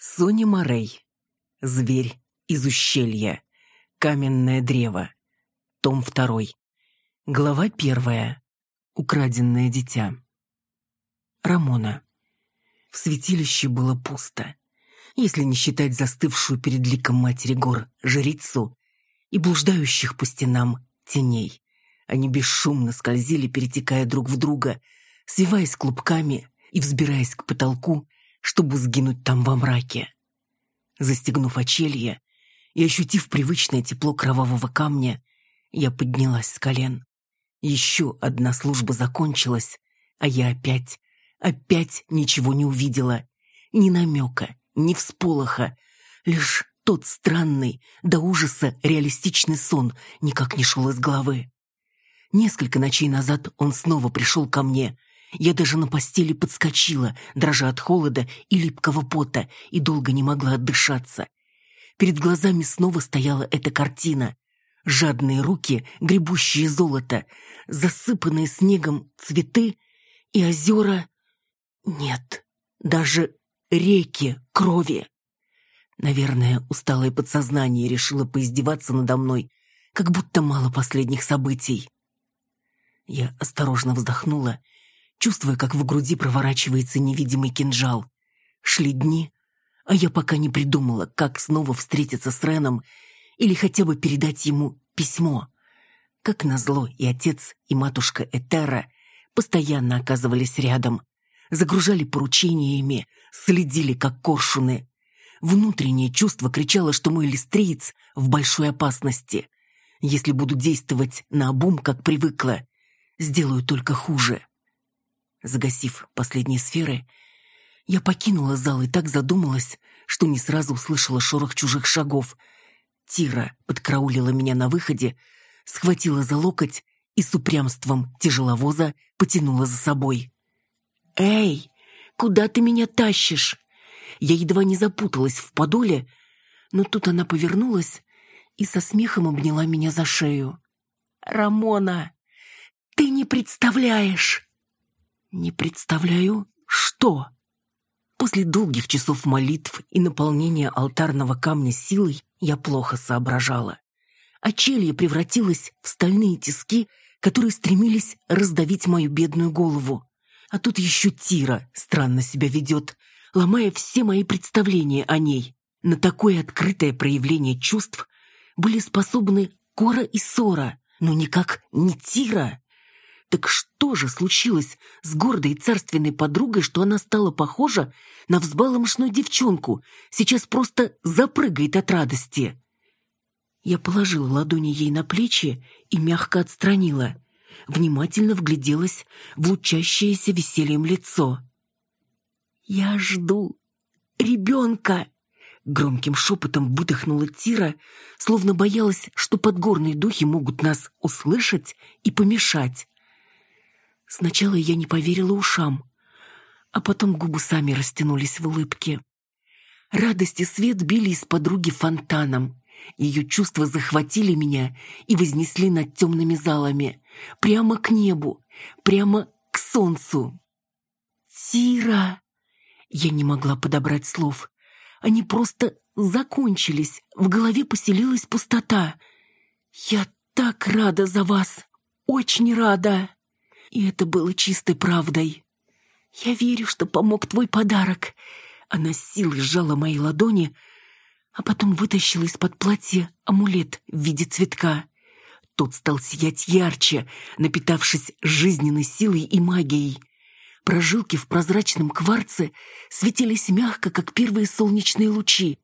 Соня Морей. Зверь из ущелья. Каменное древо. Том второй. Глава первая. Украденное дитя. Рамона. В святилище было пусто, если не считать застывшую перед ликом матери гор жрицу и блуждающих по стенам теней. Они бесшумно скользили, перетекая друг в друга, свиваясь клубками и взбираясь к потолку, чтобы сгинуть там во мраке. Застегнув очелье и ощутив привычное тепло кровавого камня, я поднялась с колен. Еще одна служба закончилась, а я опять, опять ничего не увидела. Ни намека, ни всполоха. Лишь тот странный, до ужаса реалистичный сон никак не шел из головы. Несколько ночей назад он снова пришел ко мне. Я даже на постели подскочила, дрожа от холода и липкого пота, и долго не могла отдышаться. Перед глазами снова стояла эта картина. Жадные руки, гребущие золото, засыпанные снегом цветы и озера... Нет, даже реки крови. Наверное, усталое подсознание решило поиздеваться надо мной, как будто мало последних событий. Я осторожно вздохнула, чувствуя, как в груди проворачивается невидимый кинжал. Шли дни, а я пока не придумала, как снова встретиться с Реном или хотя бы передать ему письмо. Как назло, и отец, и матушка Этера постоянно оказывались рядом, загружали поручениями, следили как коршуны. Внутреннее чувство кричало, что мой листриец в большой опасности. Если буду действовать на обум, как привыкла, сделаю только хуже. Загасив последние сферы, я покинула зал и так задумалась, что не сразу услышала шорох чужих шагов. Тира подкраулила меня на выходе, схватила за локоть и с упрямством тяжеловоза потянула за собой. «Эй, куда ты меня тащишь?» Я едва не запуталась в подоле, но тут она повернулась и со смехом обняла меня за шею. «Рамона, ты не представляешь!» «Не представляю, что?» После долгих часов молитв и наполнения алтарного камня силой я плохо соображала. Очелье превратилось в стальные тиски, которые стремились раздавить мою бедную голову. А тут еще Тира странно себя ведет, ломая все мои представления о ней. На такое открытое проявление чувств были способны Кора и Сора, но никак не Тира. Так что же случилось с гордой царственной подругой, что она стала похожа на взбаломшную девчонку, сейчас просто запрыгает от радости? Я положила ладони ей на плечи и мягко отстранила, внимательно вгляделась в лучащееся весельем лицо. «Я жду ребенка!» Громким шепотом выдохнула Тира, словно боялась, что подгорные духи могут нас услышать и помешать. Сначала я не поверила ушам, а потом губы сами растянулись в улыбке. Радость и свет били из подруги фонтаном. Ее чувства захватили меня и вознесли над темными залами, прямо к небу, прямо к солнцу. «Тира!» Я не могла подобрать слов. Они просто закончились, в голове поселилась пустота. «Я так рада за вас! Очень рада!» И это было чистой правдой. «Я верю, что помог твой подарок». Она с силой сжала мои ладони, а потом вытащила из-под платья амулет в виде цветка. Тот стал сиять ярче, напитавшись жизненной силой и магией. Прожилки в прозрачном кварце светились мягко, как первые солнечные лучи.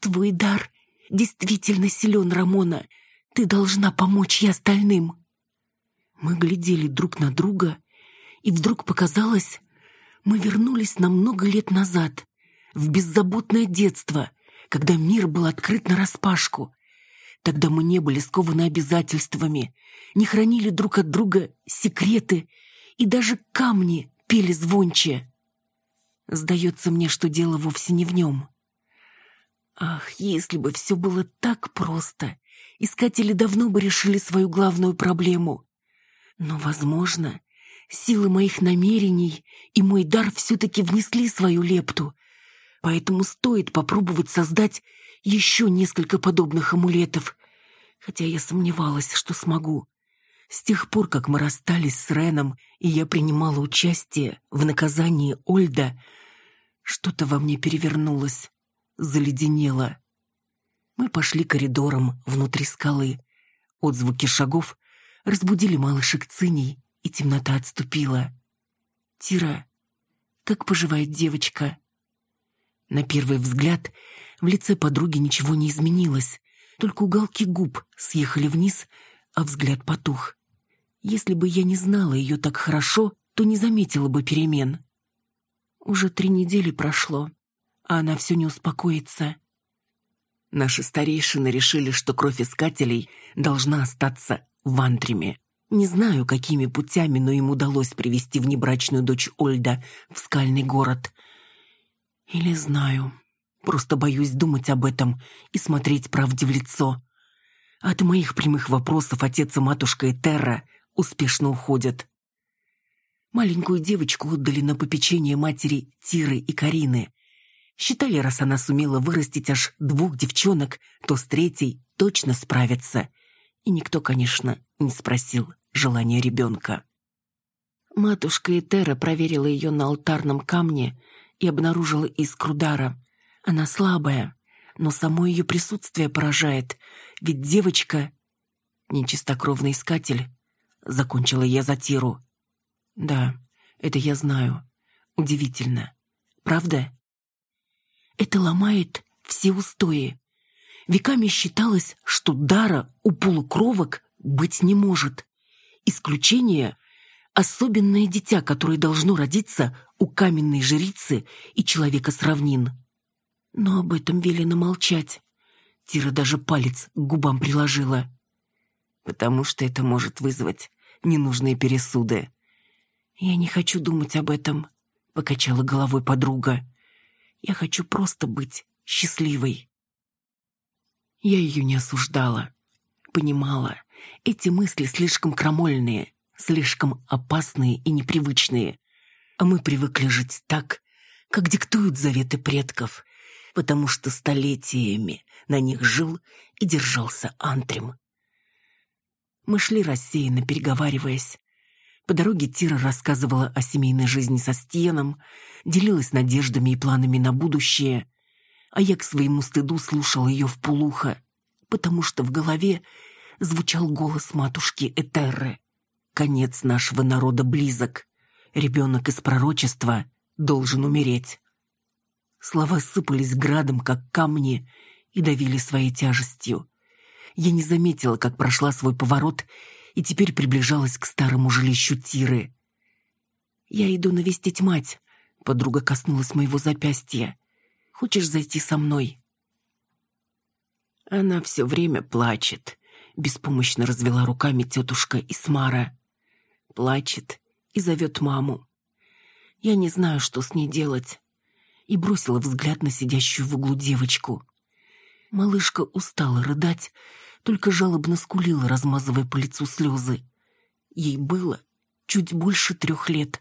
«Твой дар действительно силен, Рамона. Ты должна помочь и остальным». Мы глядели друг на друга, и вдруг показалось, мы вернулись на много лет назад, в беззаботное детство, когда мир был открыт нараспашку. Тогда мы не были скованы обязательствами, не хранили друг от друга секреты, и даже камни пели звонче. Сдается мне, что дело вовсе не в нем. Ах, если бы все было так просто, искатели давно бы решили свою главную проблему. Но, возможно, силы моих намерений и мой дар все-таки внесли свою лепту. Поэтому стоит попробовать создать еще несколько подобных амулетов. Хотя я сомневалась, что смогу. С тех пор, как мы расстались с Реном, и я принимала участие в наказании Ольда, что-то во мне перевернулось, заледенело. Мы пошли коридором внутри скалы. Отзвуки шагов разбудили малышек циней, и темнота отступила. «Тира, как поживает девочка?» На первый взгляд в лице подруги ничего не изменилось, только уголки губ съехали вниз, а взгляд потух. Если бы я не знала ее так хорошо, то не заметила бы перемен. Уже три недели прошло, а она все не успокоится. Наши старейшины решили, что кровь искателей должна остаться в Антриме. Не знаю, какими путями, но им удалось привести внебрачную дочь Ольда в скальный город. Или знаю. Просто боюсь думать об этом и смотреть правде в лицо. От моих прямых вопросов отец и матушка Этерра успешно уходят. Маленькую девочку отдали на попечение матери Тиры и Карины. Считали, раз она сумела вырастить аж двух девчонок, то с третьей точно справится. И никто, конечно, не спросил желания ребенка. Матушка Этера проверила ее на алтарном камне и обнаружила искру дара. Она слабая, но само ее присутствие поражает, ведь девочка — нечистокровный искатель, закончила я за Тиру. Да, это я знаю. Удивительно. Правда? Это ломает все устои. Веками считалось, что дара у полукровок быть не может. Исключение — особенное дитя, которое должно родиться у каменной жрицы и человека с равнин. Но об этом велено молчать. Тира даже палец к губам приложила. Потому что это может вызвать ненужные пересуды. «Я не хочу думать об этом», — покачала головой подруга. «Я хочу просто быть счастливой». Я ее не осуждала. Понимала, эти мысли слишком крамольные, слишком опасные и непривычные. А мы привыкли жить так, как диктуют заветы предков, потому что столетиями на них жил и держался Антрим. Мы шли рассеянно, переговариваясь. По дороге Тира рассказывала о семейной жизни со Стеном, делилась надеждами и планами на будущее, а я к своему стыду слушала ее в полухо, потому что в голове звучал голос матушки Этерры. «Конец нашего народа близок. Ребенок из пророчества должен умереть». Слова сыпались градом, как камни, и давили своей тяжестью. Я не заметила, как прошла свой поворот, и теперь приближалась к старому жилищу Тиры. «Я иду навестить мать», — подруга коснулась моего запястья. «Хочешь зайти со мной?» Она все время плачет, беспомощно развела руками тетушка Исмара. Плачет и зовет маму. Я не знаю, что с ней делать и бросила взгляд на сидящую в углу девочку. Малышка устала рыдать, только жалобно скулила, размазывая по лицу слезы. Ей было чуть больше трех лет.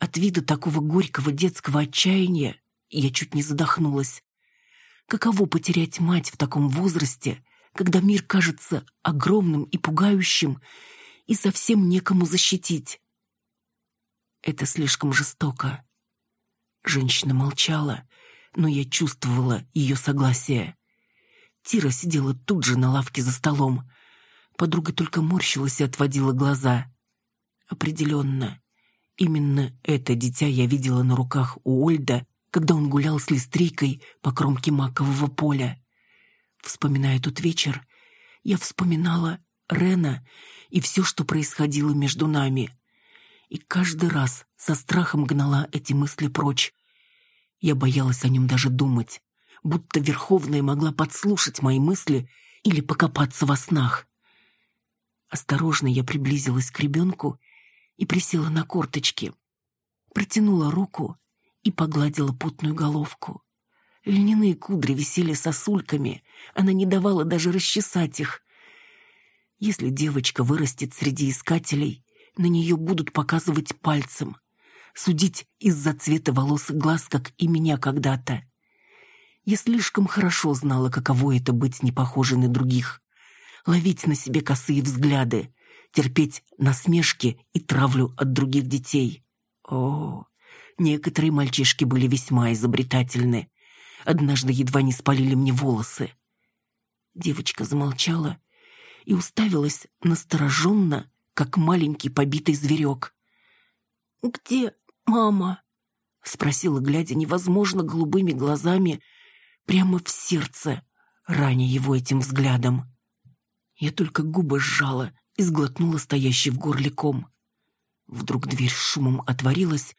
От вида такого горького детского отчаяния я чуть не задохнулась. Каково потерять мать в таком возрасте, когда мир кажется огромным и пугающим, и совсем некому защитить? Это слишком жестоко. Женщина молчала, но я чувствовала ее согласие. Тира сидела тут же на лавке за столом. Подруга только морщилась и отводила глаза. Определенно, именно это дитя я видела на руках у Ольда, когда он гулял с листрийкой по кромке макового поля. Вспоминая тот вечер, я вспоминала Рена и все, что происходило между нами и каждый раз со страхом гнала эти мысли прочь. Я боялась о нем даже думать, будто Верховная могла подслушать мои мысли или покопаться во снах. Осторожно я приблизилась к ребенку и присела на корточки. Протянула руку и погладила путную головку. Льняные кудри висели сосульками, она не давала даже расчесать их. Если девочка вырастет среди искателей, на нее будут показывать пальцем. судить из-за цвета волос и глаз, как и меня когда-то. Я слишком хорошо знала, каково это быть не похожей на других. Ловить на себе косые взгляды, терпеть насмешки и травлю от других детей. О, некоторые мальчишки были весьма изобретательны. Однажды едва не спалили мне волосы. Девочка замолчала и уставилась настороженно, как маленький побитый зверек. «Где мама?» — спросила, глядя невозможно голубыми глазами прямо в сердце, раня его этим взглядом. Я только губы сжала и сглотнула стоящий в горле ком. Вдруг дверь шумом отворилась,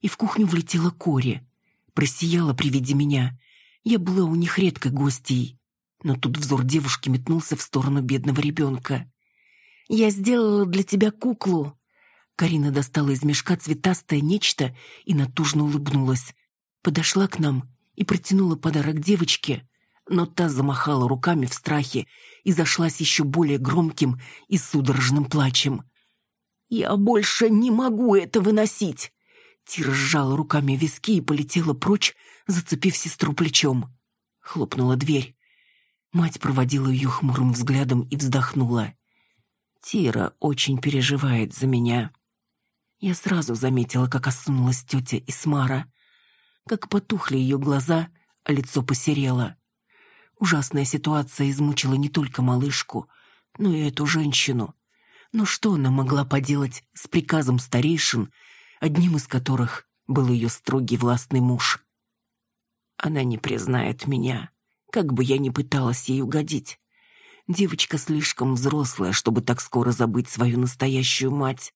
и в кухню влетела Кори. Просияла при виде меня. Я была у них редкой гостьей. Но тут взор девушки метнулся в сторону бедного ребенка. «Я сделала для тебя куклу!» Карина достала из мешка цветастое нечто и натужно улыбнулась. Подошла к нам и протянула подарок девочке, но та замахала руками в страхе и зашлась еще более громким и судорожным плачем. «Я больше не могу это выносить!» Тира сжала руками виски и полетела прочь, зацепив сестру плечом. Хлопнула дверь. Мать проводила ее хмурым взглядом и вздохнула. «Тира очень переживает за меня». Я сразу заметила, как осунулась тетя Исмара как потухли ее глаза, а лицо посерело. Ужасная ситуация измучила не только малышку, но и эту женщину. Но что она могла поделать с приказом старейшин, одним из которых был ее строгий властный муж? Она не признает меня, как бы я ни пыталась ей угодить. Девочка слишком взрослая, чтобы так скоро забыть свою настоящую мать.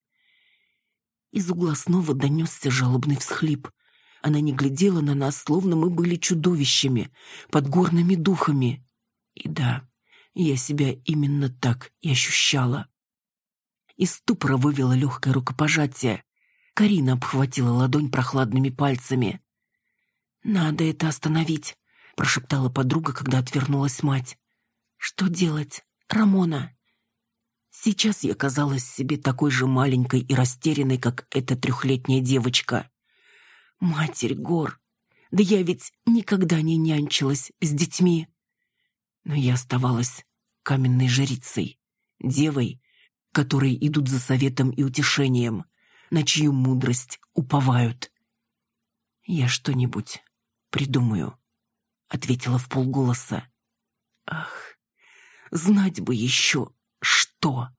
Из угла снова донесся жалобный всхлип — она не глядела на нас, словно мы были чудовищами, подгорными духами. И да, я себя именно так и ощущала. Из ступора вывела легкое рукопожатие. Карина обхватила ладонь прохладными пальцами. «Надо это остановить», — прошептала подруга, когда отвернулась мать. «Что делать, Рамона?» Сейчас я казалась себе такой же маленькой и растерянной, как эта трехлетняя девочка. Матерь гор! Да я ведь никогда не нянчилась с детьми. Но я оставалась каменной жрицей, девой, которые идут за советом и утешением, на чью мудрость уповают. «Я что-нибудь придумаю», — ответила в полголоса. «Ах, знать бы еще, что!»